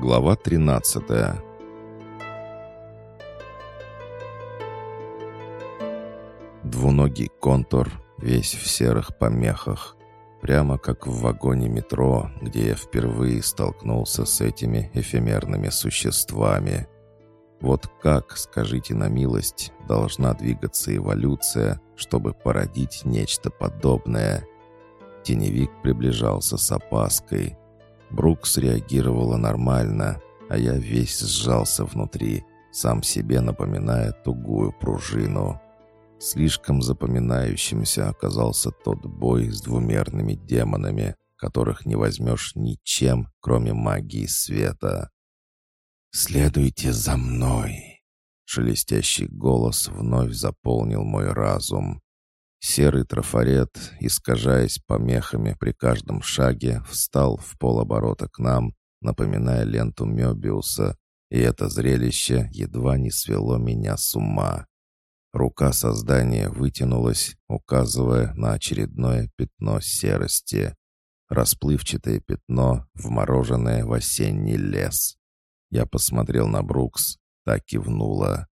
Глава 13 Двуногий контур, весь в серых помехах. Прямо как в вагоне метро, где я впервые столкнулся с этими эфемерными существами. Вот как, скажите на милость, должна двигаться эволюция, чтобы породить нечто подобное? Теневик приближался с опаской. Брукс реагировала нормально, а я весь сжался внутри, сам себе напоминая тугую пружину. Слишком запоминающимся оказался тот бой с двумерными демонами, которых не возьмешь ничем, кроме магии света. «Следуйте за мной!» Шелестящий голос вновь заполнил мой разум. Серый трафарет, искажаясь помехами при каждом шаге, встал в полоборота к нам, напоминая ленту Мёбиуса, и это зрелище едва не свело меня с ума. Рука создания вытянулась, указывая на очередное пятно серости. Расплывчатое пятно, вмороженное в осенний лес. Я посмотрел на Брукс, так кивнула.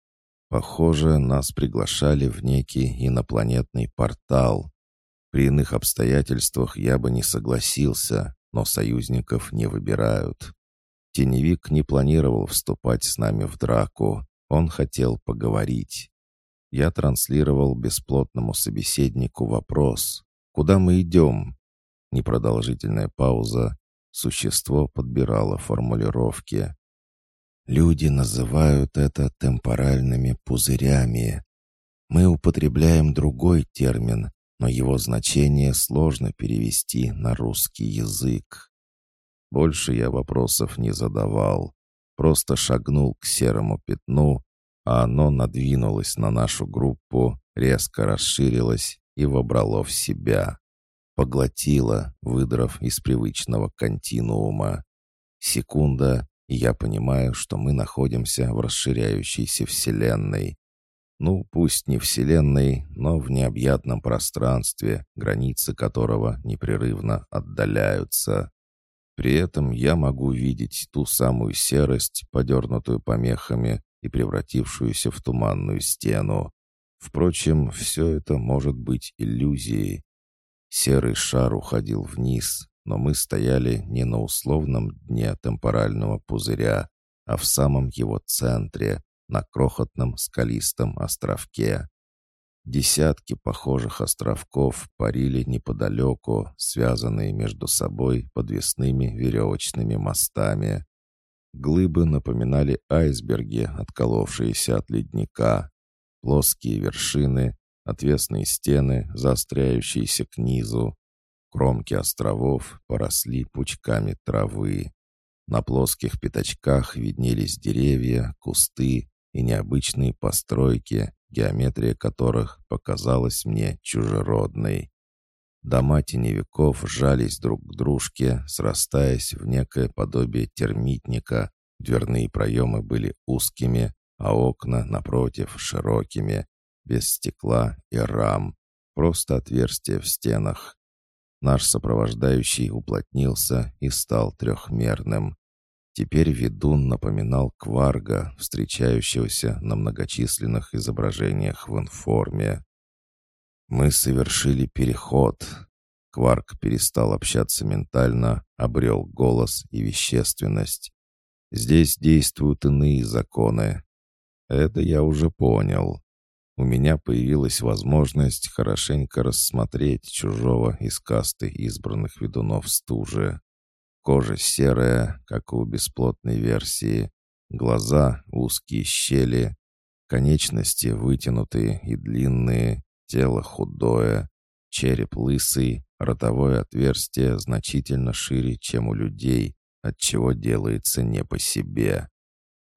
Похоже, нас приглашали в некий инопланетный портал. При иных обстоятельствах я бы не согласился, но союзников не выбирают. Теневик не планировал вступать с нами в драку. Он хотел поговорить. Я транслировал бесплотному собеседнику вопрос. «Куда мы идем?» Непродолжительная пауза. Существо подбирало формулировки. Люди называют это темпоральными пузырями. Мы употребляем другой термин, но его значение сложно перевести на русский язык. Больше я вопросов не задавал, просто шагнул к серому пятну, а оно надвинулось на нашу группу, резко расширилось и вобрало в себя. Поглотило, выдрав из привычного континуума. Секунда, и я понимаю, что мы находимся в расширяющейся Вселенной. Ну, пусть не Вселенной, но в необъятном пространстве, границы которого непрерывно отдаляются. При этом я могу видеть ту самую серость, подернутую помехами и превратившуюся в туманную стену. Впрочем, все это может быть иллюзией. Серый шар уходил вниз, но мы стояли не на условном дне темпорального пузыря, а в самом его центре, на крохотном скалистом островке. Десятки похожих островков парили неподалеку, связанные между собой подвесными веревочными мостами. Глыбы напоминали айсберги, отколовшиеся от ледника. Плоские вершины, отвесные стены, заостряющиеся к низу, Кромки островов поросли пучками травы. На плоских пятачках виднелись деревья, кусты и необычные постройки, геометрия которых показалась мне чужеродной. Дома теневиков сжались друг к дружке, срастаясь в некое подобие термитника. Дверные проемы были узкими, а окна, напротив, широкими, без стекла и рам. Просто отверстия в стенах. Наш сопровождающий уплотнился и стал трехмерным. Теперь ведун напоминал кварга, встречающегося на многочисленных изображениях в информе. Мы совершили переход. Кварк перестал общаться ментально, обрел голос и вещественность. Здесь действуют иные законы. Это я уже понял у меня появилась возможность хорошенько рассмотреть чужого из касты избранных ведунов стужи. Кожа серая, как у бесплотной версии, глаза узкие щели, конечности вытянутые и длинные, тело худое, череп лысый, ротовое отверстие значительно шире, чем у людей, отчего делается не по себе.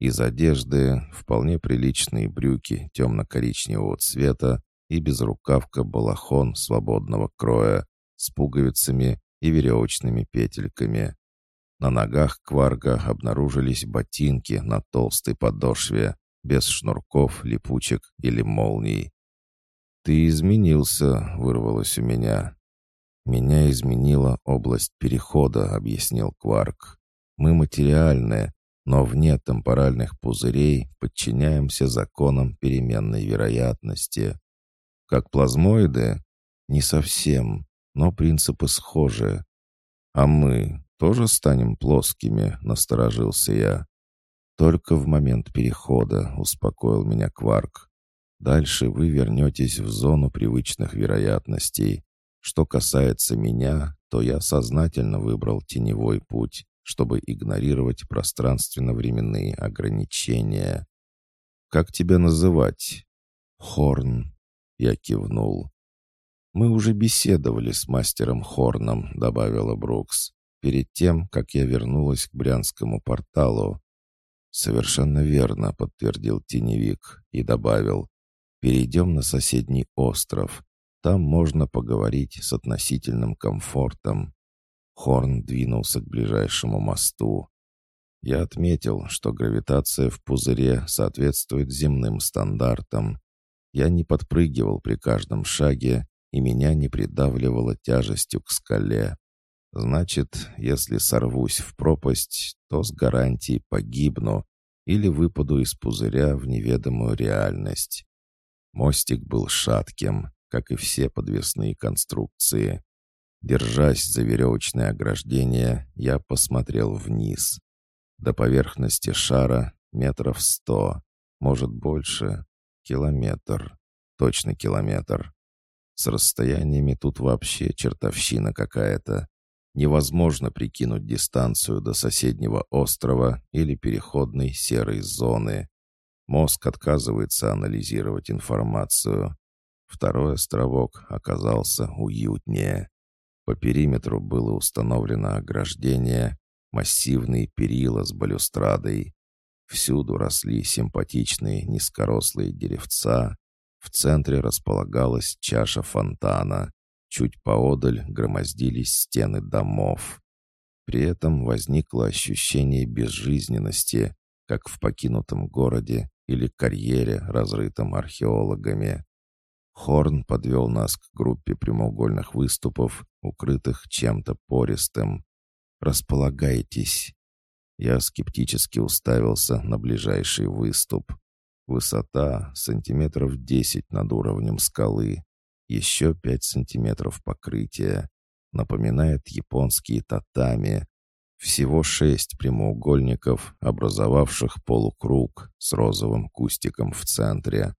Из одежды вполне приличные брюки темно-коричневого цвета и безрукавка-балахон свободного кроя с пуговицами и веревочными петельками. На ногах кварга обнаружились ботинки на толстой подошве, без шнурков, липучек или молний. «Ты изменился», — вырвалось у меня. «Меня изменила область перехода», — объяснил Кварк. «Мы материальные, но вне темпоральных пузырей подчиняемся законам переменной вероятности. Как плазмоиды? Не совсем, но принципы схожи. А мы тоже станем плоскими, насторожился я. Только в момент перехода успокоил меня Кварк. Дальше вы вернетесь в зону привычных вероятностей. Что касается меня, то я сознательно выбрал теневой путь, чтобы игнорировать пространственно-временные ограничения. «Как тебя называть?» «Хорн», — я кивнул. «Мы уже беседовали с мастером Хорном», — добавила Брукс, «перед тем, как я вернулась к Брянскому порталу». «Совершенно верно», — подтвердил теневик и добавил. «Перейдем на соседний остров. Там можно поговорить с относительным комфортом». Хорн двинулся к ближайшему мосту. Я отметил, что гравитация в пузыре соответствует земным стандартам. Я не подпрыгивал при каждом шаге, и меня не придавливало тяжестью к скале. Значит, если сорвусь в пропасть, то с гарантией погибну или выпаду из пузыря в неведомую реальность. Мостик был шатким, как и все подвесные конструкции. Держась за веревочное ограждение, я посмотрел вниз. До поверхности шара метров сто, может больше, километр, точно километр. С расстояниями тут вообще чертовщина какая-то. Невозможно прикинуть дистанцию до соседнего острова или переходной серой зоны. Мозг отказывается анализировать информацию. Второй островок оказался уютнее. По периметру было установлено ограждение, массивные перила с балюстрадой. Всюду росли симпатичные низкорослые деревца, в центре располагалась чаша фонтана. Чуть поодаль громоздились стены домов. При этом возникло ощущение безжизненности, как в покинутом городе или карьере, разрытом археологами. Хорн подвел нас к группе прямоугольных выступов, укрытых чем-то пористым. «Располагайтесь». Я скептически уставился на ближайший выступ. Высота сантиметров 10 над уровнем скалы. Еще 5 сантиметров покрытия. Напоминает японские татами. Всего шесть прямоугольников, образовавших полукруг с розовым кустиком в центре.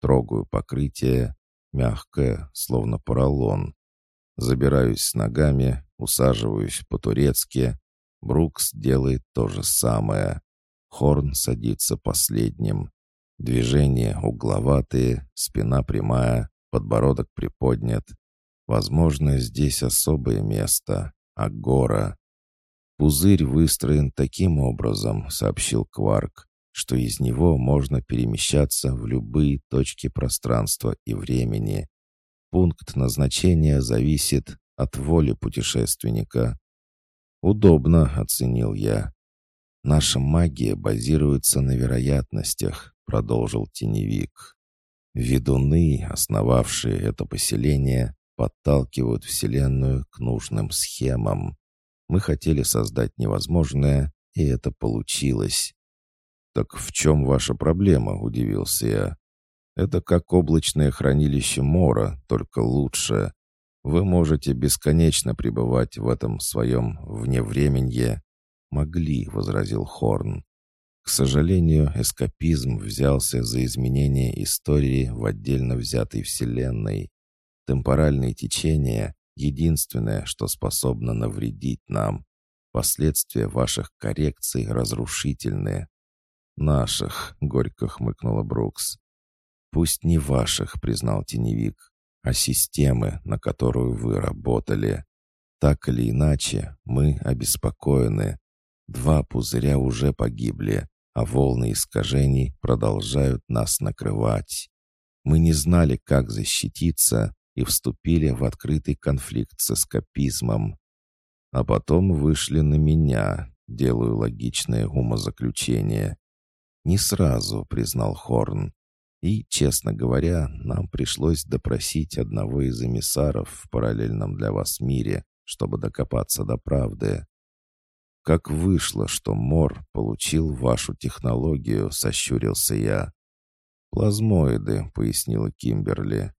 Трогаю покрытие, мягкое, словно поролон. Забираюсь с ногами, усаживаюсь по-турецки. Брукс делает то же самое. Хорн садится последним. Движения угловатые, спина прямая, подбородок приподнят. Возможно, здесь особое место — Агора. Пузырь выстроен таким образом, сообщил Кварк, что из него можно перемещаться в любые точки пространства и времени. Пункт назначения зависит от воли путешественника. «Удобно», — оценил я. «Наша магия базируется на вероятностях, продолжил теневик. Ведуны, основавшие это поселение, подталкивают Вселенную к нужным схемам. Мы хотели создать невозможное, и это получилось. «Так в чем ваша проблема?» — удивился я. «Это как облачное хранилище Мора, только лучше. Вы можете бесконечно пребывать в этом своем вневременье». «Могли», — возразил Хорн. К сожалению, эскапизм взялся за изменение истории в отдельно взятой вселенной. Темпоральные течения — единственное, что способно навредить нам. Последствия ваших коррекций разрушительны. «Наших», — горько хмыкнула Брукс. «Пусть не ваших», — признал теневик, «а системы, на которую вы работали. Так или иначе, мы обеспокоены. Два пузыря уже погибли, а волны искажений продолжают нас накрывать. Мы не знали, как защититься, и вступили в открытый конфликт с эскапизмом. А потом вышли на меня, делаю логичное умозаключение. «Не сразу», — признал Хорн. «И, честно говоря, нам пришлось допросить одного из эмиссаров в параллельном для вас мире, чтобы докопаться до правды. «Как вышло, что Мор получил вашу технологию?» — сощурился я. «Плазмоиды», — пояснила Кимберли.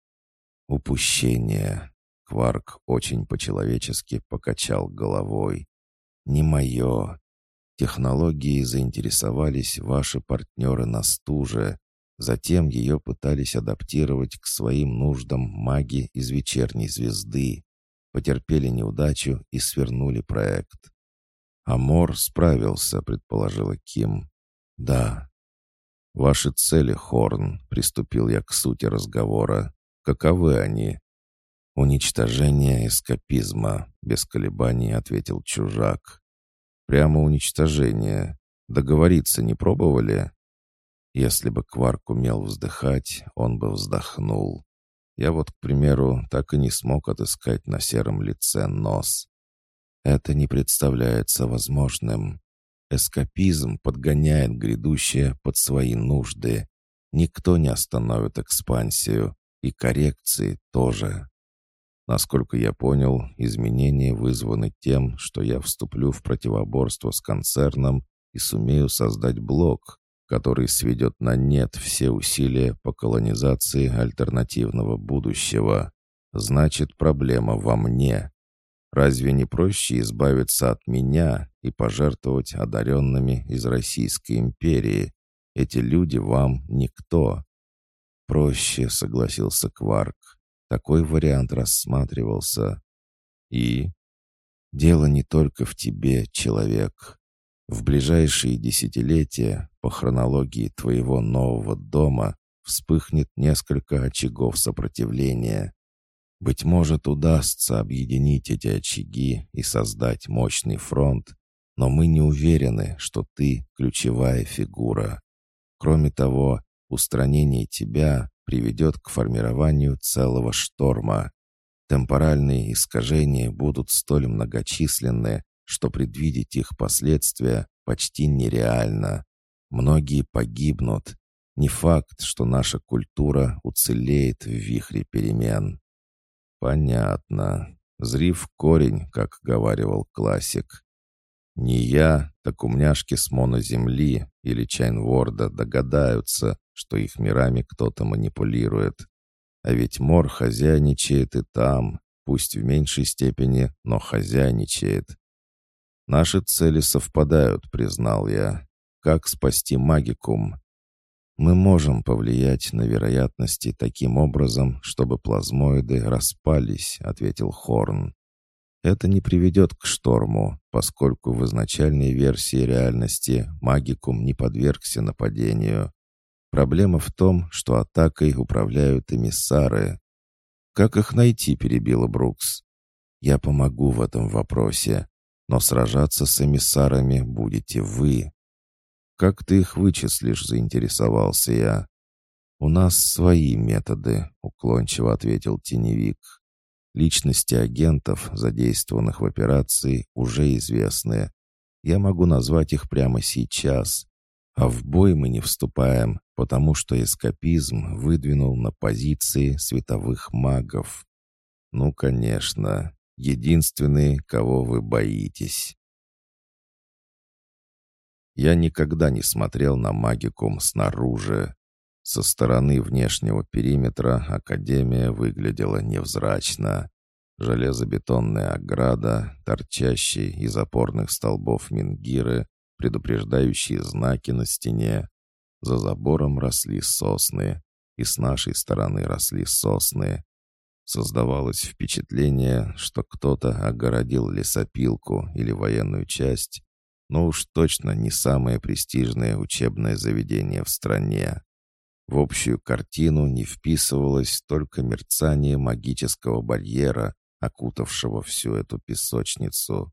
«Упущение». Кварк очень по-человечески покачал головой. «Не мое. Технологией заинтересовались ваши партнеры на стуже. Затем ее пытались адаптировать к своим нуждам маги из вечерней звезды. Потерпели неудачу и свернули проект. «Амор справился», — предположила Ким. «Да». «Ваши цели, Хорн», — приступил я к сути разговора. «Каковы они?» «Уничтожение эскапизма», — без колебаний ответил чужак. «Прямо уничтожение. Договориться не пробовали?» Если бы Кварк умел вздыхать, он бы вздохнул. Я вот, к примеру, так и не смог отыскать на сером лице нос. Это не представляется возможным. Эскапизм подгоняет грядущее под свои нужды. Никто не остановит экспансию, и коррекции тоже. Насколько я понял, изменения вызваны тем, что я вступлю в противоборство с концерном и сумею создать блок, который сведет на нет все усилия по колонизации альтернативного будущего. Значит, проблема во мне. Разве не проще избавиться от меня и пожертвовать одаренными из Российской империи? Эти люди вам никто. Проще, согласился Кварк. Такой вариант рассматривался. И? Дело не только в тебе, человек. В ближайшие десятилетия по хронологии твоего нового дома вспыхнет несколько очагов сопротивления. Быть может, удастся объединить эти очаги и создать мощный фронт, но мы не уверены, что ты ключевая фигура. Кроме того, устранение тебя приведет к формированию целого шторма. Темпоральные искажения будут столь многочисленны, что предвидеть их последствия почти нереально. Многие погибнут. Не факт, что наша культура уцелеет в вихре перемен. Понятно. Зрив корень, как говаривал классик. Не я, так умняшки с моноземли или Чайнворда догадаются, что их мирами кто-то манипулирует. А ведь Мор хозяйничает и там, пусть в меньшей степени, но хозяйничает. «Наши цели совпадают», — признал я. «Как спасти магикум?» «Мы можем повлиять на вероятности таким образом, чтобы плазмоиды распались», — ответил Хорн. «Это не приведет к шторму, поскольку в изначальной версии реальности магикум не подвергся нападению. Проблема в том, что атакой управляют эмиссары. «Как их найти?» — перебила Брукс. «Я помогу в этом вопросе но сражаться с эмиссарами будете вы. Как ты их вычислишь, заинтересовался я. У нас свои методы, уклончиво ответил теневик. Личности агентов, задействованных в операции, уже известны. Я могу назвать их прямо сейчас. А в бой мы не вступаем, потому что эскапизм выдвинул на позиции световых магов. Ну, конечно, единственные, кого вы боитесь. Я никогда не смотрел на магикум снаружи. Со стороны внешнего периметра Академия выглядела невзрачно. Железобетонная ограда, торчащие из опорных столбов мингиры, предупреждающие знаки на стене. За забором росли сосны, и с нашей стороны росли сосны. Создавалось впечатление, что кто-то огородил лесопилку или военную часть, но уж точно не самое престижное учебное заведение в стране. В общую картину не вписывалось только мерцание магического барьера, окутавшего всю эту песочницу.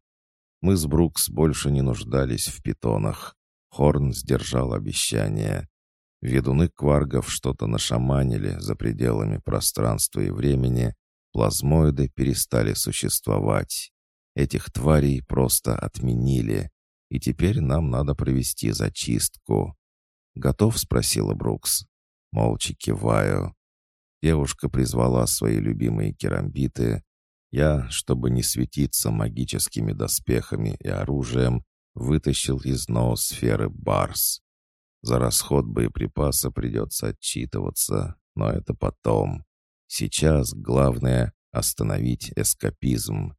Мы с Брукс больше не нуждались в питонах. Хорн сдержал обещание. Ведуны кваргов что-то нашаманили за пределами пространства и времени, плазмоиды перестали существовать. Этих тварей просто отменили, и теперь нам надо провести зачистку. «Готов?» — спросила Брукс. Молча киваю. Девушка призвала свои любимые керамбиты. Я, чтобы не светиться магическими доспехами и оружием, вытащил из ноосферы Барс. За расход боеприпаса придется отчитываться, но это потом. Сейчас главное — остановить эскапизм.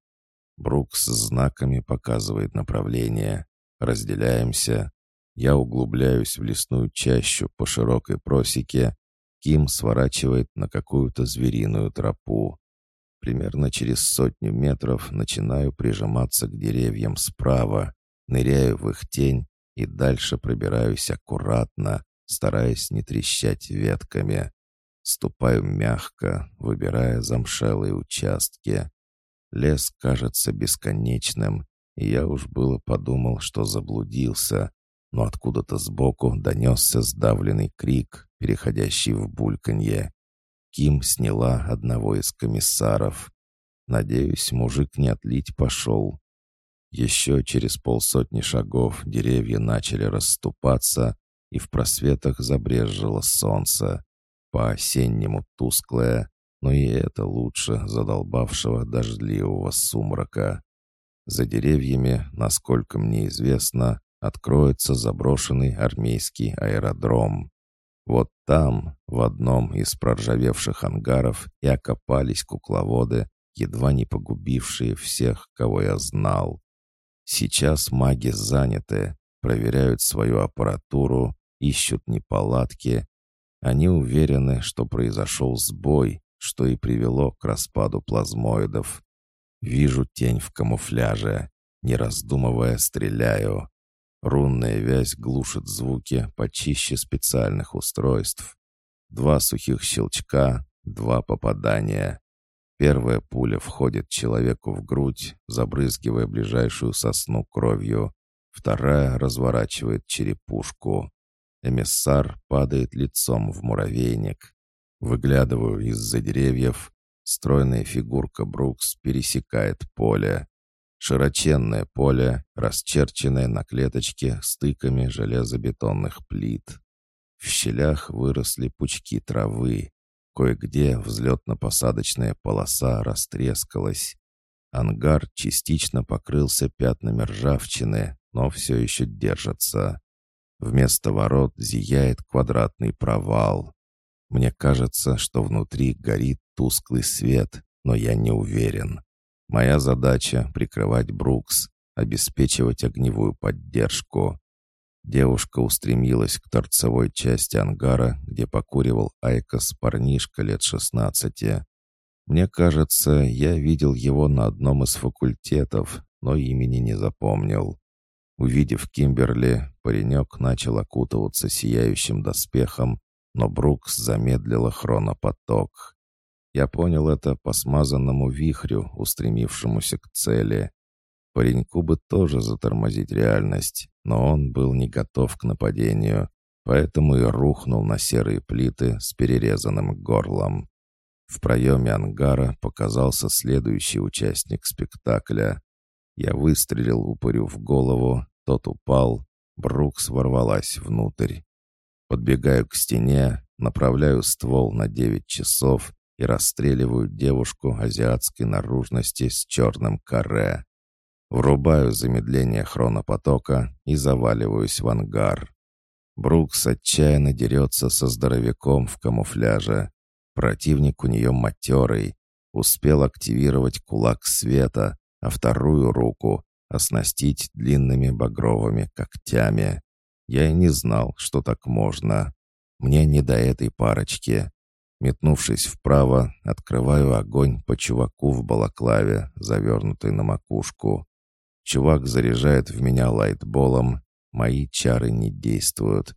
Брукс знаками показывает направление. Разделяемся. Я углубляюсь в лесную чащу по широкой просеке. Ким сворачивает на какую-то звериную тропу. Примерно через сотню метров начинаю прижиматься к деревьям справа, ныряю в их тень и дальше пробираюсь аккуратно, стараясь не трещать ветками. Ступаю мягко, выбирая замшелые участки. Лес кажется бесконечным, я уж было подумал, что заблудился, но откуда-то сбоку донесся сдавленный крик, переходящий в бульканье. Ким сняла одного из комиссаров. Надеюсь, мужик не отлить пошел. Еще через полсотни шагов деревья начали расступаться, и в просветах забрежило солнце. По-осеннему тусклое, но и это лучше задолбавшего дождливого сумрака. За деревьями, насколько мне известно, откроется заброшенный армейский аэродром. Вот там, в одном из проржавевших ангаров, и окопались кукловоды, едва не погубившие всех, кого я знал. Сейчас маги заняты, проверяют свою аппаратуру, ищут неполадки. Они уверены, что произошел сбой, что и привело к распаду плазмоидов. Вижу тень в камуфляже. Не раздумывая, стреляю. Рунная вязь глушит звуки почище специальных устройств. Два сухих щелчка, два попадания. Первая пуля входит человеку в грудь, забрызгивая ближайшую сосну кровью. Вторая разворачивает черепушку. Эмиссар падает лицом в муравейник. Выглядываю из-за деревьев. Стройная фигурка Брукс пересекает поле. Широченное поле, расчерченное на клеточке стыками железобетонных плит. В щелях выросли пучки травы. Кое-где взлетно-посадочная полоса растрескалась. Ангар частично покрылся пятнами ржавчины, но все еще держится. Вместо ворот зияет квадратный провал. Мне кажется, что внутри горит тусклый свет, но я не уверен. Моя задача — прикрывать Брукс, обеспечивать огневую поддержку. Девушка устремилась к торцевой части ангара, где покуривал Айкос парнишка лет шестнадцати. Мне кажется, я видел его на одном из факультетов, но имени не запомнил. Увидев Кимберли, паренек начал окутываться сияющим доспехом, но Брукс замедлила хронопоток. Я понял это по смазанному вихрю, устремившемуся к цели. Пареньку бы тоже затормозить реальность, но он был не готов к нападению, поэтому и рухнул на серые плиты с перерезанным горлом. В проеме ангара показался следующий участник спектакля. Я выстрелил упырю в голову, тот упал, Брукс ворвалась внутрь. Подбегаю к стене, направляю ствол на девять часов и расстреливают девушку азиатской наружности с черным каре. Врубаю замедление хронопотока и заваливаюсь в ангар. Брукс отчаянно дерется со здоровяком в камуфляже. Противник у нее матерый. Успел активировать кулак света, а вторую руку оснастить длинными багровыми когтями. Я и не знал, что так можно. Мне не до этой парочки. Метнувшись вправо, открываю огонь по чуваку в балаклаве, завернутой на макушку. Чувак заряжает в меня лайтболом, мои чары не действуют.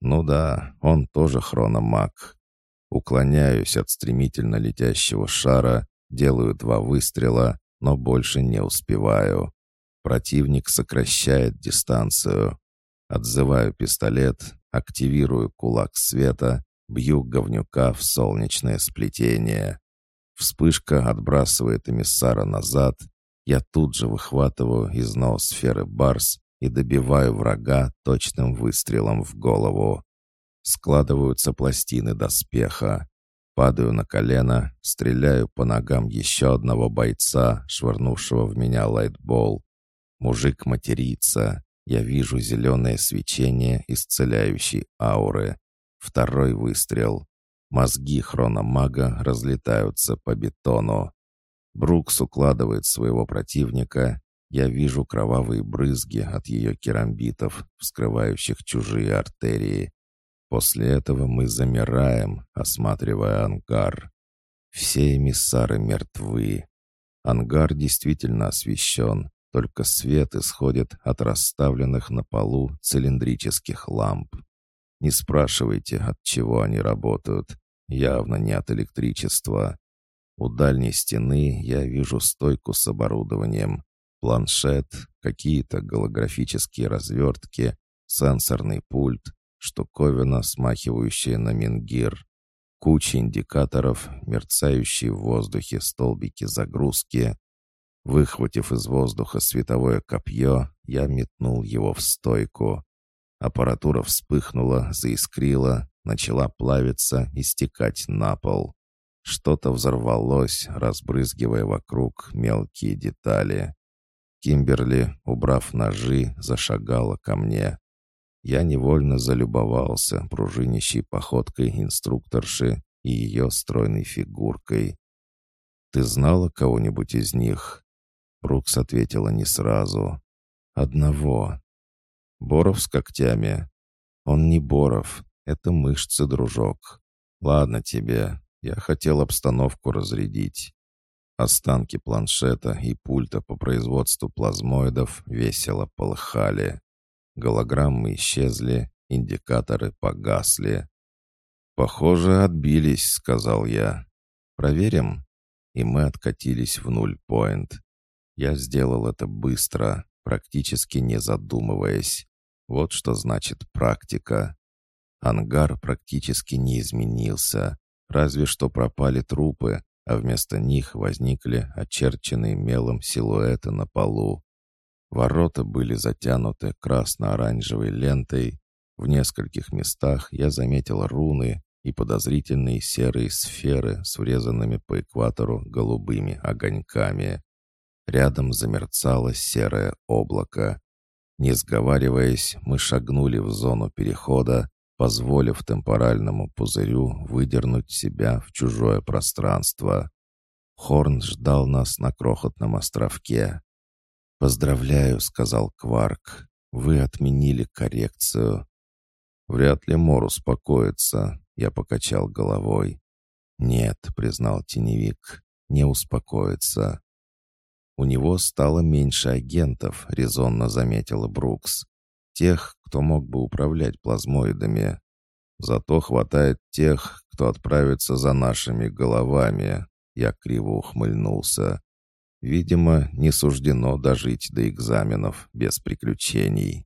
Ну да, он тоже хрономаг. Уклоняюсь от стремительно летящего шара, делаю два выстрела, но больше не успеваю. Противник сокращает дистанцию. Отзываю пистолет, активирую кулак света Бью говнюка в солнечное сплетение. Вспышка отбрасывает эмиссара назад. Я тут же выхватываю из ноосферы Барс и добиваю врага точным выстрелом в голову. Складываются пластины доспеха. Падаю на колено, стреляю по ногам еще одного бойца, швырнувшего в меня лайтбол. Мужик матерится. Я вижу зеленое свечение исцеляющей ауры. Второй выстрел. Мозги хрономага разлетаются по бетону. Брукс укладывает своего противника. Я вижу кровавые брызги от ее керамбитов, вскрывающих чужие артерии. После этого мы замираем, осматривая ангар. Все эмиссары мертвы. Ангар действительно освещен, только свет исходит от расставленных на полу цилиндрических ламп. Не спрашивайте, от чего они работают. Явно не от электричества. У дальней стены я вижу стойку с оборудованием. Планшет, какие-то голографические развертки, сенсорный пульт, штуковина, смахивающая на мингир, куча индикаторов, мерцающие в воздухе столбики загрузки. Выхватив из воздуха световое копье, я метнул его в стойку. Аппаратура вспыхнула, заискрила, начала плавиться и стекать на пол. Что-то взорвалось, разбрызгивая вокруг мелкие детали. Кимберли, убрав ножи, зашагала ко мне. Я невольно залюбовался пружинищей походкой инструкторши и ее стройной фигуркой. «Ты знала кого-нибудь из них?» Брукс ответила не сразу. «Одного. Боров с когтями. Он не Боров, это мышцы, дружок. Ладно тебе, я хотел обстановку разрядить». Останки планшета и пульта по производству плазмоидов весело полыхали. Голограммы исчезли, индикаторы погасли. «Похоже, отбились», — сказал я. «Проверим?» И мы откатились в нуль-поинт. Я сделал это быстро, практически не задумываясь. Вот что значит практика. Ангар практически не изменился, разве что пропали трупы, а вместо них возникли очерченные мелом силуэты на полу. Ворота были затянуты красно-оранжевой лентой. В нескольких местах я заметил руны и подозрительные серые сферы с врезанными по экватору голубыми огоньками. Рядом замерцало серое облако. Не сговариваясь, мы шагнули в зону перехода, позволив темпоральному пузырю выдернуть себя в чужое пространство. Хорн ждал нас на крохотном островке. «Поздравляю», — сказал Кварк. «Вы отменили коррекцию». «Вряд ли Мор успокоится», — я покачал головой. «Нет», — признал теневик, — «не успокоится». «У него стало меньше агентов», — резонно заметила Брукс. «Тех, кто мог бы управлять плазмоидами. Зато хватает тех, кто отправится за нашими головами», — я криво ухмыльнулся. Видимо, не суждено дожить до экзаменов без приключений.